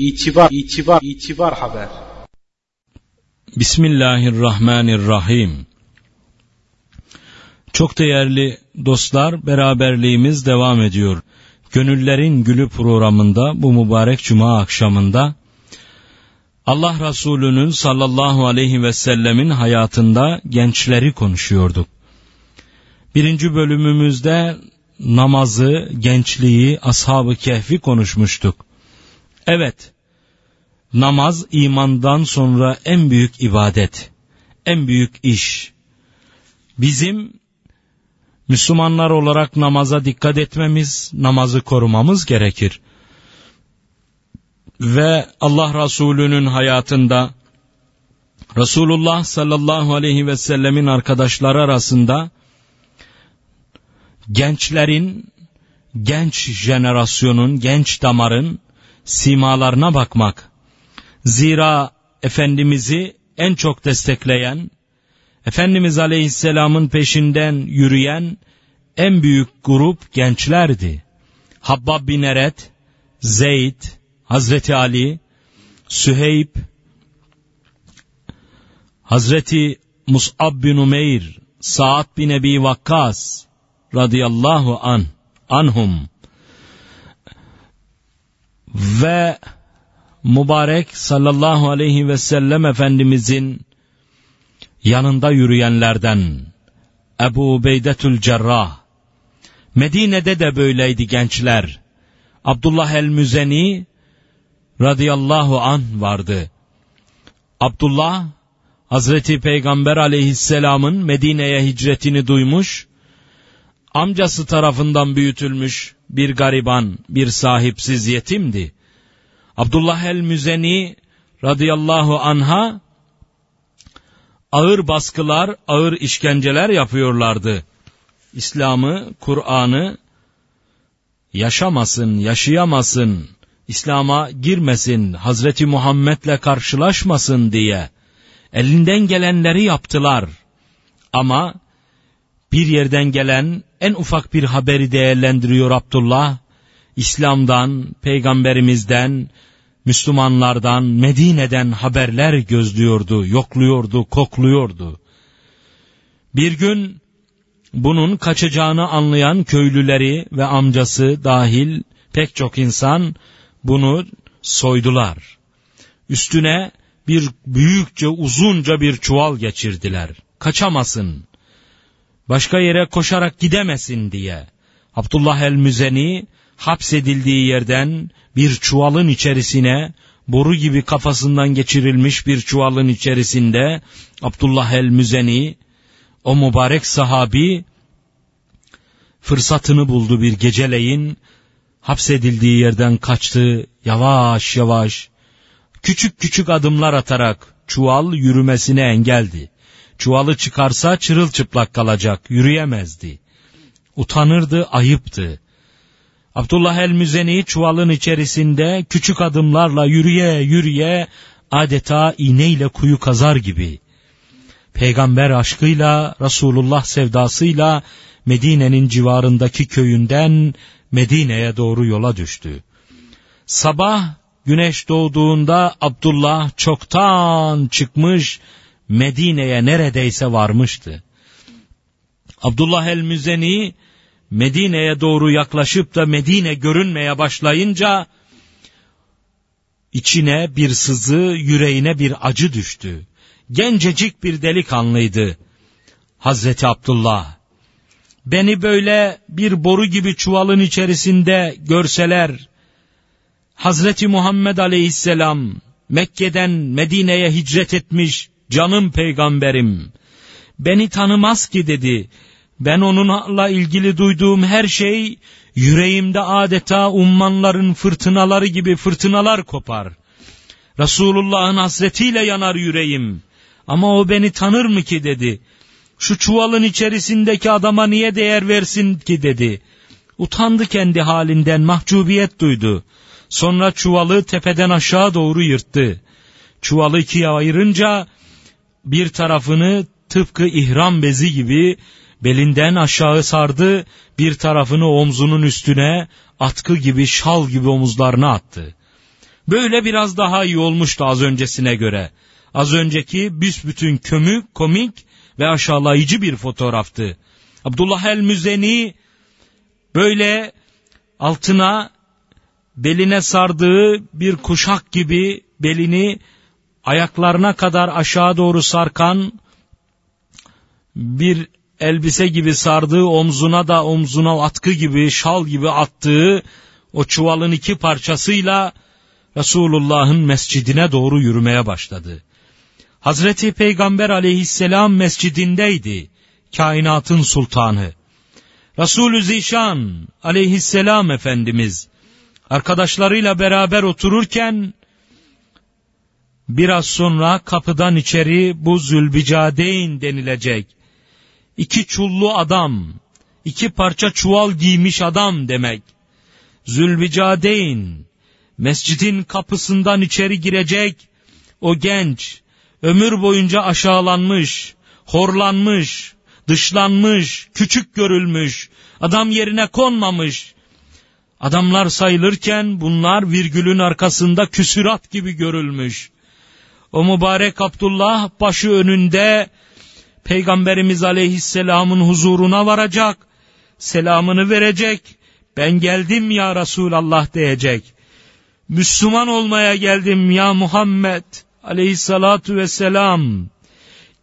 İtibar, itibar, itibar haber. Bismillahirrahmanirrahim. Çok değerli dostlar, beraberliğimiz devam ediyor. Gönüllerin Gülü programında bu mübarek cuma akşamında Allah Resulü'nün sallallahu aleyhi ve sellemin hayatında gençleri konuşuyorduk. Birinci bölümümüzde namazı, gençliği, ashab-ı kehfi konuşmuştuk. Evet, namaz imandan sonra en büyük ibadet, en büyük iş. Bizim Müslümanlar olarak namaza dikkat etmemiz, namazı korumamız gerekir. Ve Allah Resulü'nün hayatında Resulullah sallallahu aleyhi ve sellemin arkadaşları arasında gençlerin, genç jenerasyonun, genç damarın simalarına bakmak. Zira Efendimiz'i en çok destekleyen, Efendimiz Aleyhisselam'ın peşinden yürüyen en büyük grup gençlerdi. Habbab bin Eret, Zeyd, Hazreti Ali, Süheyb, Hazreti Mus'ab bin Umeyr, Sa'd bin Ebi Vakkas radıyallahu an, anhum ve mübarek sallallahu aleyhi ve sellem Efendimizin yanında yürüyenlerden Ebu Ubeydetül Cerrah. Medine'de de böyleydi gençler. Abdullah el-Müzeni radıyallahu an vardı. Abdullah Hazreti Peygamber aleyhisselamın Medine'ye hicretini duymuş, amcası tarafından büyütülmüş bir gariban, bir sahipsiz yetimdi. Abdullah el-Müzeni radıyallahu anha ağır baskılar, ağır işkenceler yapıyorlardı. İslam'ı, Kur'an'ı yaşamasın, yaşayamasın, İslam'a girmesin, Hazreti Muhammed'le karşılaşmasın diye elinden gelenleri yaptılar. Ama bir yerden gelen en ufak bir haberi değerlendiriyor Abdullah. İslam'dan, peygamberimizden, Müslümanlardan, Medine'den haberler gözlüyordu, yokluyordu, kokluyordu. Bir gün bunun kaçacağını anlayan köylüleri ve amcası dahil pek çok insan bunu soydular. Üstüne bir büyükçe uzunca bir çuval geçirdiler. Kaçamasın, başka yere koşarak gidemesin diye. Abdullah el-Müzeni hapsedildiği yerden bir çuvalın içerisine boru gibi kafasından geçirilmiş bir çuvalın içerisinde Abdullah el-Müzeni o mübarek sahabi fırsatını buldu bir geceleyin hapsedildiği yerden kaçtı yavaş yavaş küçük küçük adımlar atarak çuval yürümesine engeldi. Çuvalı çıkarsa çırılçıplak kalacak, yürüyemezdi. Utanırdı, ayıptı. Abdullah el-Müzeni çuvalın içerisinde küçük adımlarla yürüye yürüye adeta iğneyle kuyu kazar gibi. Peygamber aşkıyla, Resulullah sevdasıyla Medine'nin civarındaki köyünden Medine'ye doğru yola düştü. Sabah güneş doğduğunda Abdullah çoktan çıkmış Medine'ye neredeyse varmıştı. Abdullah el-Müzeni Medine'ye doğru yaklaşıp da Medine görünmeye başlayınca içine bir sızı, yüreğine bir acı düştü. Gencecik bir delikanlıydı Hazreti Abdullah. Beni böyle bir boru gibi çuvalın içerisinde görseler, Hazreti Muhammed aleyhisselam Mekke'den Medine'ye hicret etmiş canım peygamberim. Beni tanımaz ki dedi. Ben onunla ilgili duyduğum her şey yüreğimde adeta ummanların fırtınaları gibi fırtınalar kopar. Resulullah'ın hasretiyle yanar yüreğim. Ama o beni tanır mı ki dedi. Şu çuvalın içerisindeki adama niye değer versin ki dedi. Utandı kendi halinden mahcubiyet duydu. Sonra çuvalı tepeden aşağı doğru yırttı. Çuvalı ikiye ayırınca bir tarafını tıpkı ihram bezi gibi belinden aşağı sardı, bir tarafını omzunun üstüne atkı gibi şal gibi omuzlarına attı. Böyle biraz daha iyi olmuştu az öncesine göre. Az önceki büsbütün kömük, komik ve aşağılayıcı bir fotoğraftı. Abdullah el-Müzeni böyle altına beline sardığı bir kuşak gibi belini ayaklarına kadar aşağı doğru sarkan bir elbise gibi sardığı omzuna da omzuna atkı gibi şal gibi attığı o çuvalın iki parçasıyla Resulullah'ın mescidine doğru yürümeye başladı. Hazreti Peygamber aleyhisselam mescidindeydi, kainatın sultanı. Resulü Zişan aleyhisselam Efendimiz, arkadaşlarıyla beraber otururken, biraz sonra kapıdan içeri bu Zülbicadeyn denilecek, iki çullu adam, iki parça çuval giymiş adam demek, Zülbicadeyn, mescidin kapısından içeri girecek, o genç, ömür boyunca aşağılanmış, horlanmış, dışlanmış, küçük görülmüş, adam yerine konmamış. Adamlar sayılırken bunlar virgülün arkasında küsürat gibi görülmüş. O mübarek Abdullah başı önünde Peygamberimiz aleyhisselamın huzuruna varacak, selamını verecek, ben geldim ya Resulallah diyecek. Müslüman olmaya geldim ya Muhammed aleyhissalatu vesselam.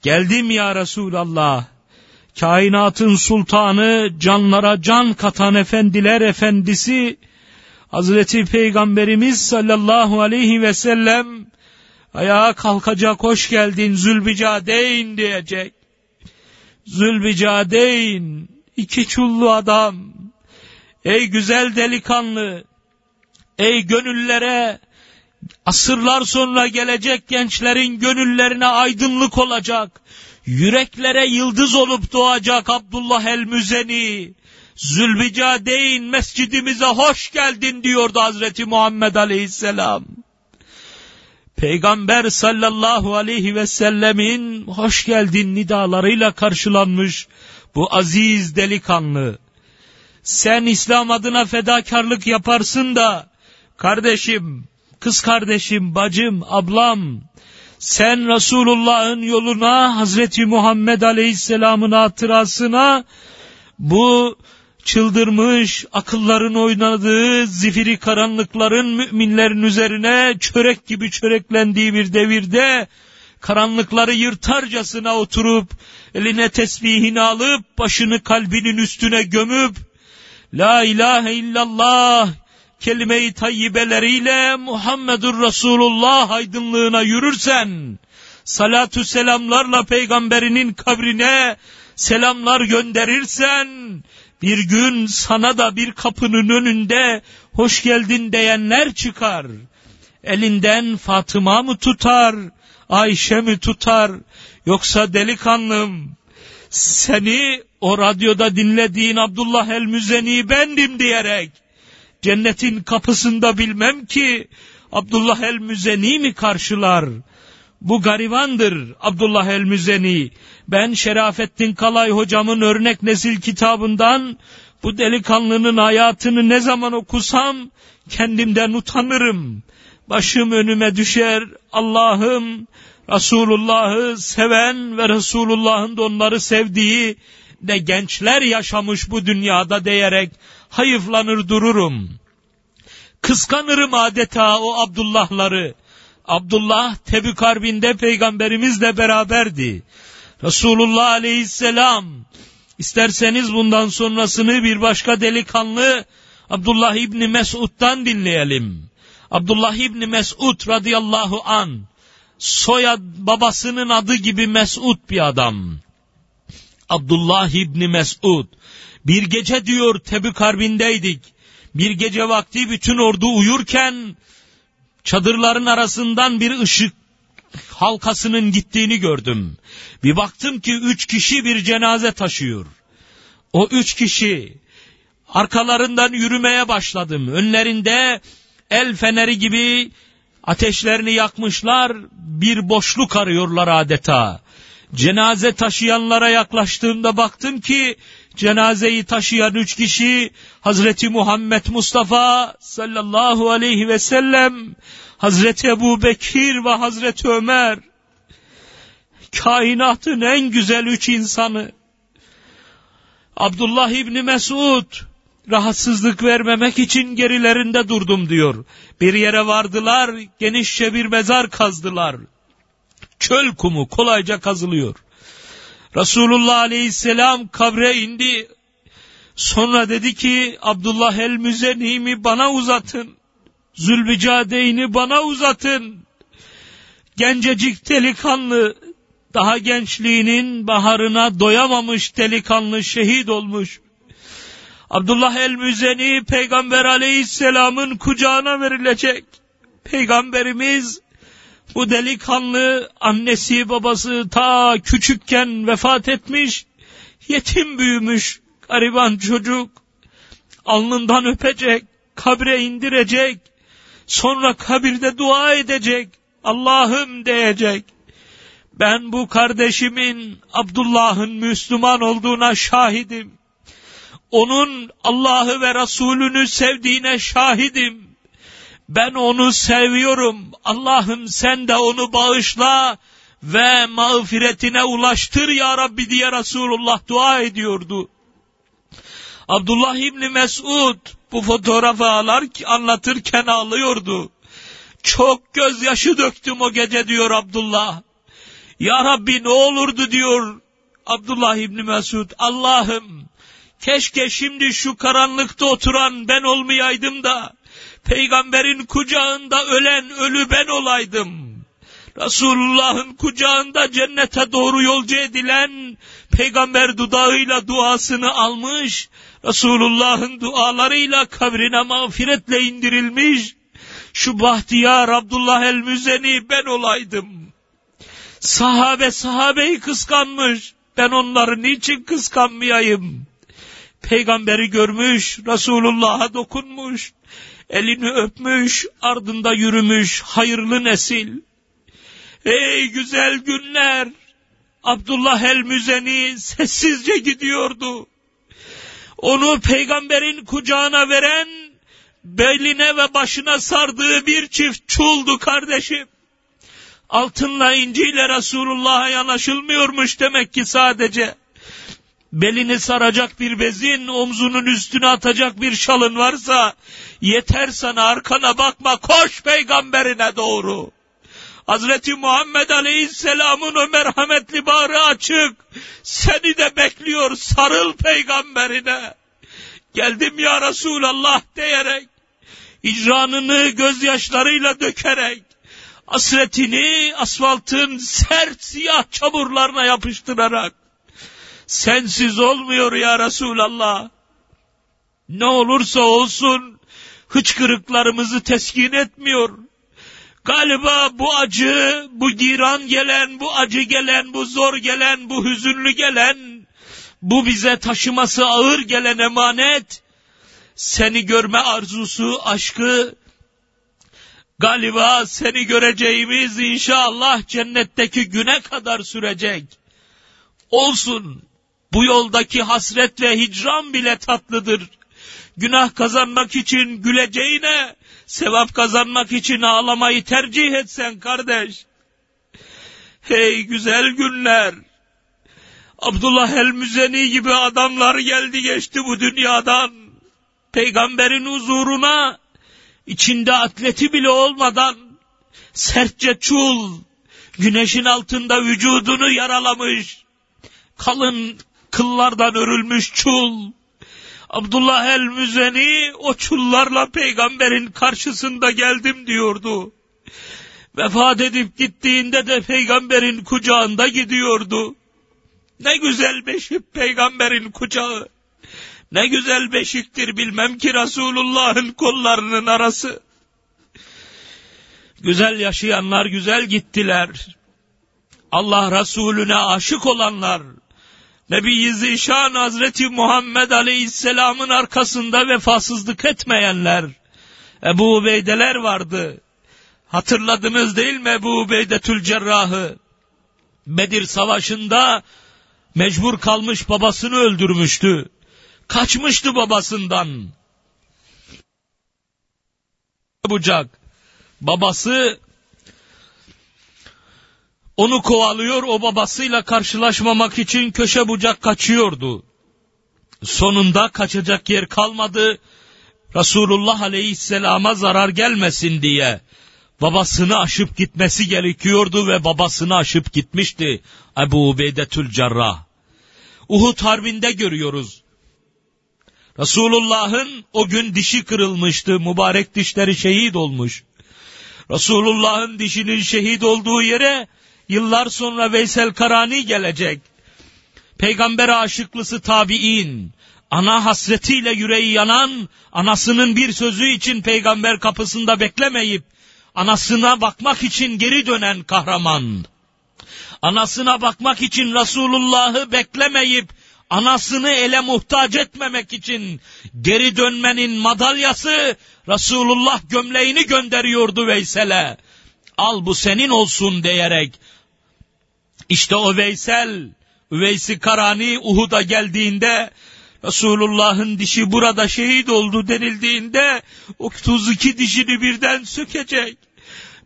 Geldim ya Resulallah. Kainatın sultanı, canlara can katan efendiler efendisi, Hazreti Peygamberimiz sallallahu aleyhi ve sellem, ayağa kalkacak hoş geldin Zülbicadeyn diyecek. Zülbicadeyn, iki çullu adam, ey güzel delikanlı, ey gönüllere, asırlar sonra gelecek gençlerin gönüllerine aydınlık olacak, yüreklere yıldız olup doğacak Abdullah el-Müzeni, Zülbicadeyn mescidimize hoş geldin diyordu Hazreti Muhammed Aleyhisselam. Peygamber sallallahu aleyhi ve sellemin hoş geldin nidalarıyla karşılanmış bu aziz delikanlı. Sen İslam adına fedakarlık yaparsın da kardeşim, kız kardeşim, bacım, ablam sen Resulullah'ın yoluna Hazreti Muhammed Aleyhisselam'ın hatırasına bu çıldırmış, akılların oynadığı, zifiri karanlıkların müminlerin üzerine çörek gibi çöreklendiği bir devirde, karanlıkları yırtarcasına oturup, eline tesbihini alıp, başını kalbinin üstüne gömüp, La ilahe illallah, kelime-i tayyibeleriyle Muhammedur Resulullah aydınlığına yürürsen, salatü selamlarla peygamberinin kabrine selamlar gönderirsen, bir gün sana da bir kapının önünde hoş geldin diyenler çıkar. Elinden Fatıma mı tutar, Ayşe mi tutar, yoksa delikanlım, seni o radyoda dinlediğin Abdullah el-Müzeni bendim diyerek, cennetin kapısında bilmem ki, Abdullah el-Müzeni mi karşılar? Bu garibandır Abdullah el-Müzeni. Ben Şerafettin Kalay hocamın örnek nesil kitabından bu delikanlının hayatını ne zaman okusam kendimden utanırım. Başım önüme düşer Allah'ım Resulullah'ı seven ve Resulullah'ın da onları sevdiği ne gençler yaşamış bu dünyada diyerek hayıflanır dururum. Kıskanırım adeta o Abdullah'ları. Abdullah Tebük Harbi'nde peygamberimizle beraberdi. Resulullah aleyhisselam isterseniz bundan sonrasını bir başka delikanlı Abdullah İbni Mesud'dan dinleyelim. Abdullah İbni Mesud radıyallahu an soyad babasının adı gibi Mesud bir adam. Abdullah İbni Mesud bir gece diyor Tebük Harbi'ndeydik. Bir gece vakti bütün ordu uyurken çadırların arasından bir ışık halkasının gittiğini gördüm. Bir baktım ki üç kişi bir cenaze taşıyor. O üç kişi arkalarından yürümeye başladım. Önlerinde el feneri gibi ateşlerini yakmışlar, bir boşluk arıyorlar adeta. Cenaze taşıyanlara yaklaştığımda baktım ki cenazeyi taşıyan üç kişi Hazreti Muhammed Mustafa sallallahu aleyhi ve sellem Hazreti Ebu Bekir ve Hazreti Ömer, kainatın en güzel üç insanı, Abdullah İbni Mesud, rahatsızlık vermemek için gerilerinde durdum diyor. Bir yere vardılar, genişçe bir mezar kazdılar. Çöl kumu kolayca kazılıyor. Resulullah aleyhisselam kabre indi. Sonra dedi ki Abdullah el Müzenim'i bana uzatın. Zülbicadeyn'i bana uzatın. Gencecik delikanlı, daha gençliğinin baharına doyamamış delikanlı şehit olmuş. Abdullah el-Müzeni Peygamber aleyhisselamın kucağına verilecek. Peygamberimiz bu delikanlı annesi babası ta küçükken vefat etmiş, yetim büyümüş gariban çocuk. Alnından öpecek, kabre indirecek, sonra kabirde dua edecek, Allah'ım diyecek. Ben bu kardeşimin Abdullah'ın Müslüman olduğuna şahidim. Onun Allah'ı ve Resulünü sevdiğine şahidim. Ben onu seviyorum. Allah'ım sen de onu bağışla ve mağfiretine ulaştır ya Rabbi diye Resulullah dua ediyordu. Abdullah İbni Mesud bu fotoğrafı ağlar, anlatırken ağlıyordu. Çok gözyaşı döktüm o gece diyor Abdullah. Ya Rabbi ne olurdu diyor Abdullah İbni Mesud. Allah'ım keşke şimdi şu karanlıkta oturan ben olmayaydım da peygamberin kucağında ölen ölü ben olaydım. Resulullah'ın kucağında cennete doğru yolcu edilen peygamber dudağıyla duasını almış, Resulullah'ın dualarıyla kabrine mağfiretle indirilmiş, şu bahtiyar Abdullah el-Müzeni ben olaydım. Sahabe sahabeyi kıskanmış, ben onları niçin kıskanmayayım? Peygamberi görmüş, Resulullah'a dokunmuş, elini öpmüş, ardında yürümüş hayırlı nesil. Ey güzel günler! Abdullah el-Müzeni sessizce gidiyordu. Onu peygamberin kucağına veren, beline ve başına sardığı bir çift çuldu kardeşim. Altınla inciyle Resulullah'a yanaşılmıyormuş demek ki sadece. Belini saracak bir bezin, omzunun üstüne atacak bir şalın varsa, yeter sana arkana bakma, koş peygamberine doğru. Hazreti Muhammed Aleyhisselam'ın o merhametli bağrı açık. Seni de bekliyor sarıl peygamberine. Geldim ya Resulallah diyerek, icranını gözyaşlarıyla dökerek, asretini asfaltın sert siyah çamurlarına yapıştırarak, sensiz olmuyor ya Resulallah. Ne olursa olsun, hıçkırıklarımızı teskin etmiyor. Galiba bu acı, bu giran gelen, bu acı gelen, bu zor gelen, bu hüzünlü gelen, bu bize taşıması ağır gelen emanet, seni görme arzusu, aşkı, galiba seni göreceğimiz inşallah cennetteki güne kadar sürecek. Olsun, bu yoldaki hasret ve hicran bile tatlıdır. Günah kazanmak için güleceğine, sevap kazanmak için ağlamayı tercih etsen kardeş. Hey güzel günler! Abdullah el-Müzeni gibi adamlar geldi geçti bu dünyadan. Peygamberin huzuruna, içinde atleti bile olmadan, sertçe çul, güneşin altında vücudunu yaralamış, kalın kıllardan örülmüş çul, Abdullah el-Müzeni o çullarla peygamberin karşısında geldim diyordu. Vefat edip gittiğinde de peygamberin kucağında gidiyordu. Ne güzel beşik peygamberin kucağı. Ne güzel beşiktir bilmem ki Resulullah'ın kollarının arası. Güzel yaşayanlar güzel gittiler. Allah Resulüne aşık olanlar, Nebi Zişan Hazreti Muhammed Aleyhisselam'ın arkasında vefasızlık etmeyenler, Ebu Ubeydeler vardı. Hatırladınız değil mi Ebu Ubeydetül Cerrah'ı? Bedir Savaşı'nda mecbur kalmış babasını öldürmüştü. Kaçmıştı babasından. Bucak. Babası onu kovalıyor, o babasıyla karşılaşmamak için köşe bucak kaçıyordu. Sonunda kaçacak yer kalmadı. Resulullah aleyhisselama zarar gelmesin diye babasını aşıp gitmesi gerekiyordu ve babasını aşıp gitmişti Ebu Ubeydetül Cerrah. Uhud Harbi'nde görüyoruz. Resulullah'ın o gün dişi kırılmıştı, mübarek dişleri şehit olmuş. Resulullah'ın dişinin şehit olduğu yere yıllar sonra Veysel Karani gelecek. Peygamber aşıklısı tabi'in, ana hasretiyle yüreği yanan, anasının bir sözü için peygamber kapısında beklemeyip, anasına bakmak için geri dönen kahraman. Anasına bakmak için Resulullah'ı beklemeyip, anasını ele muhtaç etmemek için geri dönmenin madalyası Resulullah gömleğini gönderiyordu Veysel'e. Al bu senin olsun diyerek. İşte o Veysel, Üveysi Karani Uhud'a geldiğinde Resulullah'ın dişi burada şehit oldu denildiğinde 32 dişini birden sökecek.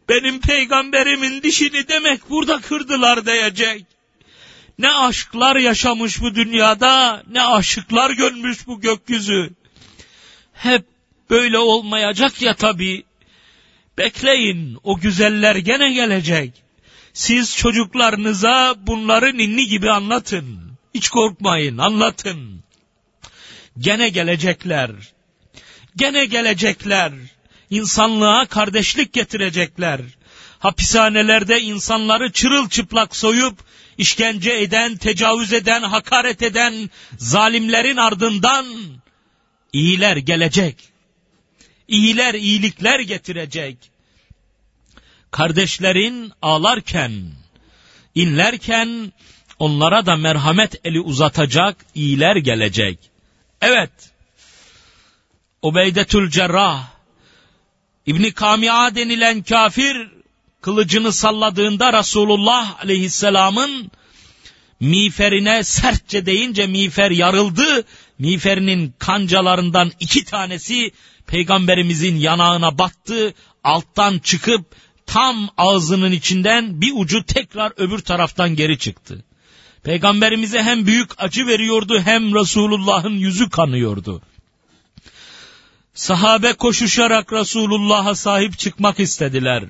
Benim peygamberimin dişini demek burada kırdılar diyecek. Ne aşklar yaşamış bu dünyada, ne aşıklar görmüş bu gökyüzü. Hep böyle olmayacak ya tabi. Bekleyin, o güzeller gene gelecek. Siz çocuklarınıza bunları ninni gibi anlatın. Hiç korkmayın, anlatın. Gene gelecekler. Gene gelecekler. İnsanlığa kardeşlik getirecekler. Hapishanelerde insanları çırılçıplak soyup işkence eden, tecavüz eden, hakaret eden zalimlerin ardından iyiler gelecek. İyiler iyilikler getirecek. Kardeşlerin ağlarken, inlerken onlara da merhamet eli uzatacak iyiler gelecek. Evet, Ubeydetül Cerrah, İbni Kami'a denilen kafir, kılıcını salladığında Resulullah aleyhisselamın miğferine sertçe deyince miğfer yarıldı. Miğferinin kancalarından iki tanesi peygamberimizin yanağına battı. Alttan çıkıp tam ağzının içinden bir ucu tekrar öbür taraftan geri çıktı. Peygamberimize hem büyük acı veriyordu hem Resulullah'ın yüzü kanıyordu. Sahabe koşuşarak Resulullah'a sahip çıkmak istediler.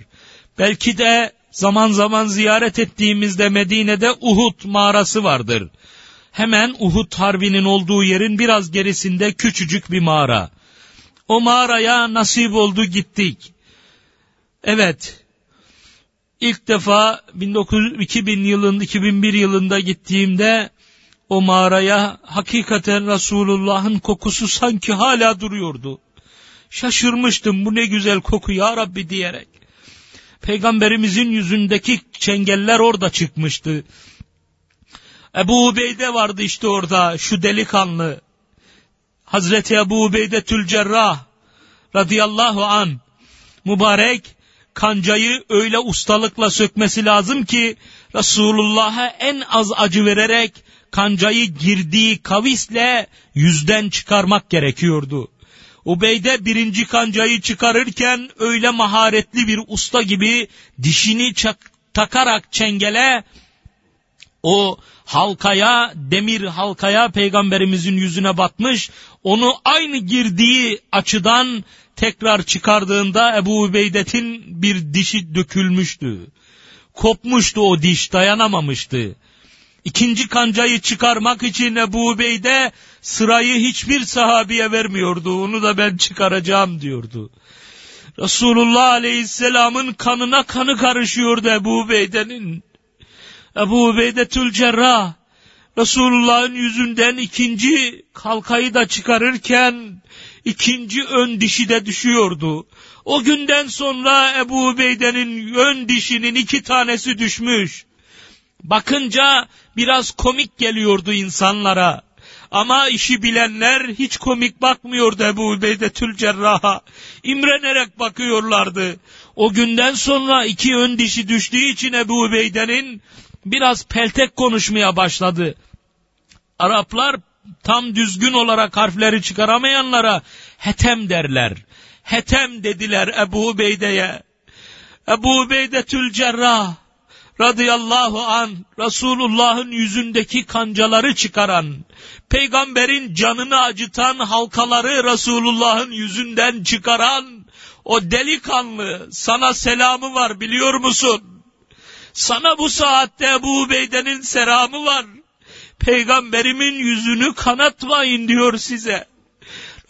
Belki de zaman zaman ziyaret ettiğimizde Medine'de Uhud mağarası vardır. Hemen Uhud harbinin olduğu yerin biraz gerisinde küçücük bir mağara. O mağaraya nasip oldu gittik. Evet, ilk defa 1900, 2000 yılında 2001 yılında gittiğimde o mağaraya hakikaten Resulullah'ın kokusu sanki hala duruyordu. Şaşırmıştım bu ne güzel koku ya Rabbi diyerek. Peygamberimizin yüzündeki çengeller orada çıkmıştı. Ebu Ubeyde vardı işte orada şu delikanlı. Hazreti Ebu Ubeyde Tülcerrah radıyallahu an mübarek kancayı öyle ustalıkla sökmesi lazım ki Resulullah'a en az acı vererek kancayı girdiği kavisle yüzden çıkarmak gerekiyordu. Ubeyde birinci kancayı çıkarırken öyle maharetli bir usta gibi dişini çak, takarak çengele o halkaya, demir halkaya peygamberimizin yüzüne batmış, onu aynı girdiği açıdan tekrar çıkardığında Ebu Ubeydet'in bir dişi dökülmüştü. Kopmuştu o diş, dayanamamıştı. İkinci kancayı çıkarmak için Ebu Ubeyde sırayı hiçbir sahabiye vermiyordu. Onu da ben çıkaracağım diyordu. Resulullah Aleyhisselam'ın kanına kanı karışıyordu Ebu Ubeyde'nin. Ebu Ubeyde Tülcerrah Resulullah'ın yüzünden ikinci kalkayı da çıkarırken ikinci ön dişi de düşüyordu. O günden sonra Ebu Ubeyde'nin ön dişinin iki tanesi düşmüş. Bakınca biraz komik geliyordu insanlara. Ama işi bilenler hiç komik bakmıyordu Ebu Übeydetül Cerrah'a. İmrenerek bakıyorlardı. O günden sonra iki ön dişi düştüğü için Ebu Übeyde'nin biraz peltek konuşmaya başladı. Araplar tam düzgün olarak harfleri çıkaramayanlara hetem derler. Hetem dediler Ebu Ubeyde'ye. Ebu Beydetül Cerrah radıyallahu an Resulullah'ın yüzündeki kancaları çıkaran, peygamberin canını acıtan halkaları Resulullah'ın yüzünden çıkaran o delikanlı sana selamı var biliyor musun? Sana bu saatte Ebu Beyde'nin selamı var. Peygamberimin yüzünü kanatmayın diyor size.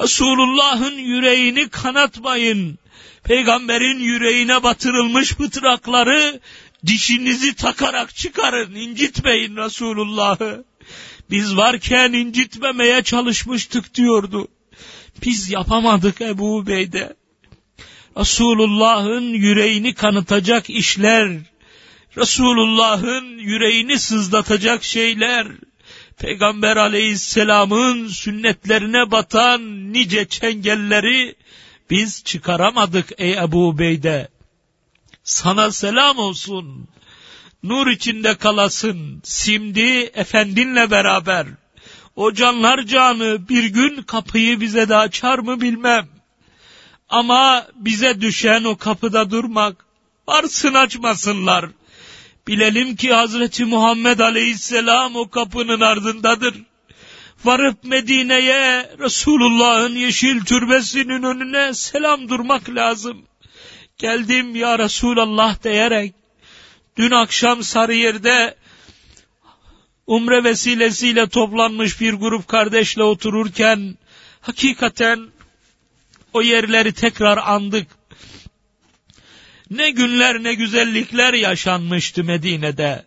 Resulullah'ın yüreğini kanatmayın. Peygamberin yüreğine batırılmış pıtrakları dişinizi takarak çıkarın, incitmeyin Resulullah'ı. Biz varken incitmemeye çalışmıştık diyordu. Biz yapamadık Ebu Bey'de. Resulullah'ın yüreğini kanıtacak işler, Resulullah'ın yüreğini sızlatacak şeyler, Peygamber aleyhisselamın sünnetlerine batan nice çengelleri biz çıkaramadık ey Ebu Beyde. Sana selam olsun. Nur içinde kalasın. Şimdi efendinle beraber. O canlar canı bir gün kapıyı bize de açar mı bilmem. Ama bize düşen o kapıda durmak. Varsın açmasınlar. Bilelim ki Hazreti Muhammed Aleyhisselam o kapının ardındadır. Varıp Medine'ye Resulullah'ın yeşil türbesinin önüne selam durmak lazım. Geldim ya Resulallah diyerek dün akşam Sarıyer'de umre vesilesiyle toplanmış bir grup kardeşle otururken hakikaten o yerleri tekrar andık. Ne günler ne güzellikler yaşanmıştı Medine'de.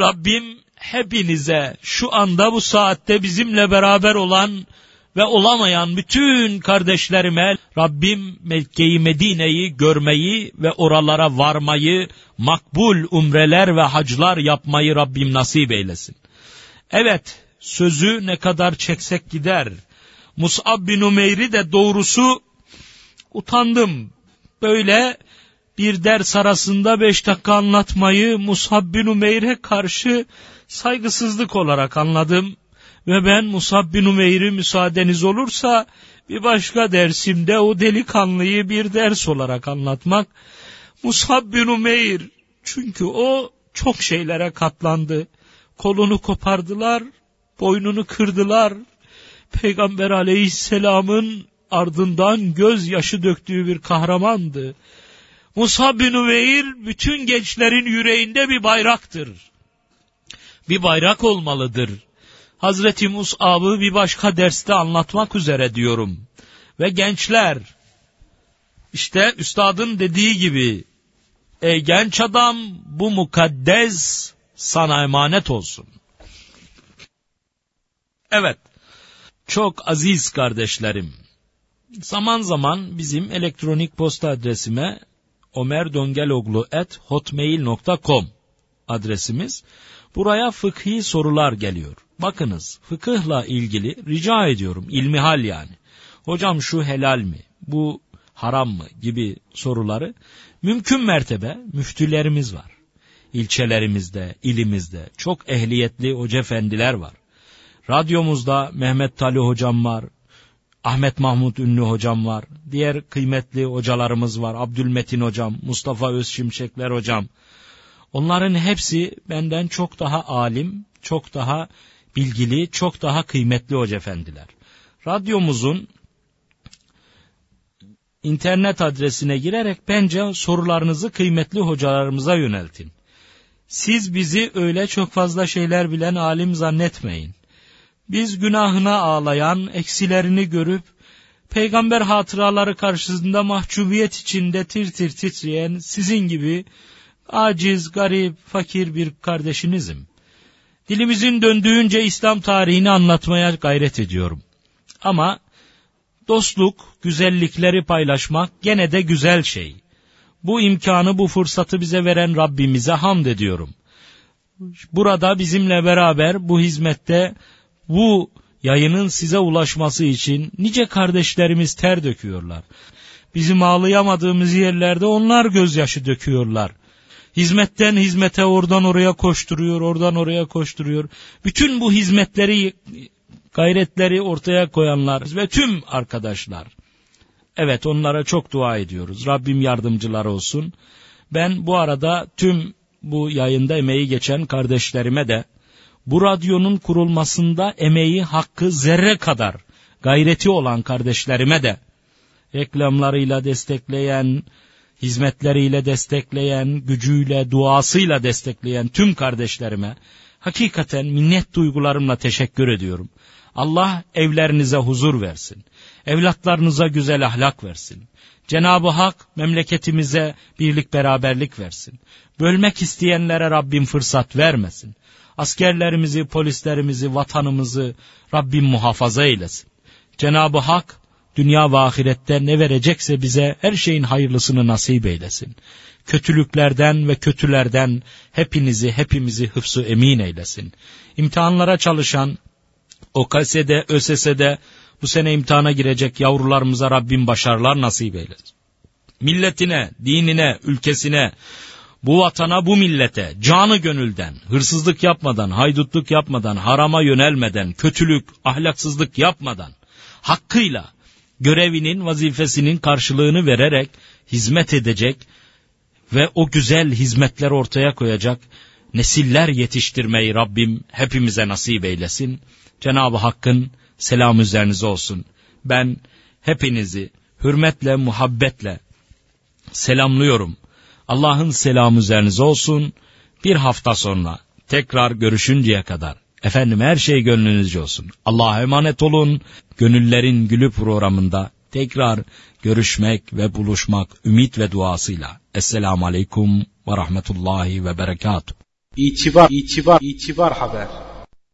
Rabbim hepinize şu anda bu saatte bizimle beraber olan ve olamayan bütün kardeşlerime Rabbim Mekke'yi Medine'yi görmeyi ve oralara varmayı, makbul umreler ve haclar yapmayı Rabbim nasip eylesin. Evet, sözü ne kadar çeksek gider. Mus'ab bin Umeyr'i de doğrusu utandım. Böyle bir ders arasında beş dakika anlatmayı Musab bin Umeyr'e karşı saygısızlık olarak anladım. Ve ben Musab bin Umeyr'i müsaadeniz olursa bir başka dersimde o delikanlıyı bir ders olarak anlatmak. Musab bin Umeyr çünkü o çok şeylere katlandı. Kolunu kopardılar, boynunu kırdılar. Peygamber aleyhisselamın ardından gözyaşı döktüğü bir kahramandı. Musab bin Umeyr bütün gençlerin yüreğinde bir bayraktır. Bir bayrak olmalıdır. Hazreti Mus'ab'ı bir başka derste anlatmak üzere diyorum. Ve gençler, işte üstadın dediği gibi, ey genç adam bu mukaddes sana emanet olsun. Evet, çok aziz kardeşlerim, zaman zaman bizim elektronik posta adresime omerdongeloglu.hotmail.com adresimiz. Buraya fıkhi sorular geliyor. Bakınız fıkıhla ilgili rica ediyorum ilmihal yani. Hocam şu helal mi? Bu haram mı? gibi soruları mümkün mertebe müftülerimiz var. İlçelerimizde, ilimizde çok ehliyetli hoca efendiler var. Radyomuzda Mehmet Tali hocam var, Ahmet Mahmut Ünlü hocam var, diğer kıymetli hocalarımız var, Abdülmetin hocam, Mustafa Özşimşekler hocam. Onların hepsi benden çok daha alim, çok daha bilgili, çok daha kıymetli hoca efendiler. Radyomuzun internet adresine girerek bence sorularınızı kıymetli hocalarımıza yöneltin. Siz bizi öyle çok fazla şeyler bilen alim zannetmeyin. Biz günahına ağlayan, eksilerini görüp, peygamber hatıraları karşısında mahcubiyet içinde tir tir titreyen sizin gibi aciz, garip, fakir bir kardeşinizim. Dilimizin döndüğünce İslam tarihini anlatmaya gayret ediyorum. Ama dostluk, güzellikleri paylaşmak gene de güzel şey. Bu imkanı, bu fırsatı bize veren Rabbimize hamd ediyorum. Burada bizimle beraber bu hizmette bu yayının size ulaşması için nice kardeşlerimiz ter döküyorlar. Bizim ağlayamadığımız yerlerde onlar gözyaşı döküyorlar. Hizmetten hizmete oradan oraya koşturuyor, oradan oraya koşturuyor. Bütün bu hizmetleri, gayretleri ortaya koyanlar ve tüm arkadaşlar. Evet onlara çok dua ediyoruz. Rabbim yardımcılar olsun. Ben bu arada tüm bu yayında emeği geçen kardeşlerime de bu radyonun kurulmasında emeği hakkı zerre kadar gayreti olan kardeşlerime de reklamlarıyla destekleyen, hizmetleriyle destekleyen, gücüyle, duasıyla destekleyen tüm kardeşlerime hakikaten minnet duygularımla teşekkür ediyorum. Allah evlerinize huzur versin. Evlatlarınıza güzel ahlak versin. Cenab-ı Hak memleketimize birlik beraberlik versin. Bölmek isteyenlere Rabbim fırsat vermesin. Askerlerimizi, polislerimizi, vatanımızı Rabbim muhafaza eylesin. Cenab-ı Hak dünya ve ahirette ne verecekse bize her şeyin hayırlısını nasip eylesin. Kötülüklerden ve kötülerden hepinizi hepimizi hıfzu emin eylesin. İmtihanlara çalışan OKS'de, ÖSS'de bu sene imtihana girecek yavrularımıza Rabbim başarılar nasip eylesin. Milletine, dinine, ülkesine, bu vatana, bu millete canı gönülden, hırsızlık yapmadan, haydutluk yapmadan, harama yönelmeden, kötülük, ahlaksızlık yapmadan, hakkıyla görevinin, vazifesinin karşılığını vererek hizmet edecek ve o güzel hizmetler ortaya koyacak nesiller yetiştirmeyi Rabbim hepimize nasip eylesin. Cenab-ı Hakk'ın selam üzerinize olsun. Ben hepinizi hürmetle, muhabbetle selamlıyorum. Allah'ın selamı üzerinize olsun. Bir hafta sonra tekrar görüşünceye kadar efendim her şey gönlünüzce olsun. Allah'a emanet olun. Gönüllerin Gülü programında tekrar görüşmek ve buluşmak ümit ve duasıyla. Esselamu Aleyküm ve Rahmetullahi ve Berekatuhu. İtibar, itibar, itibar haber.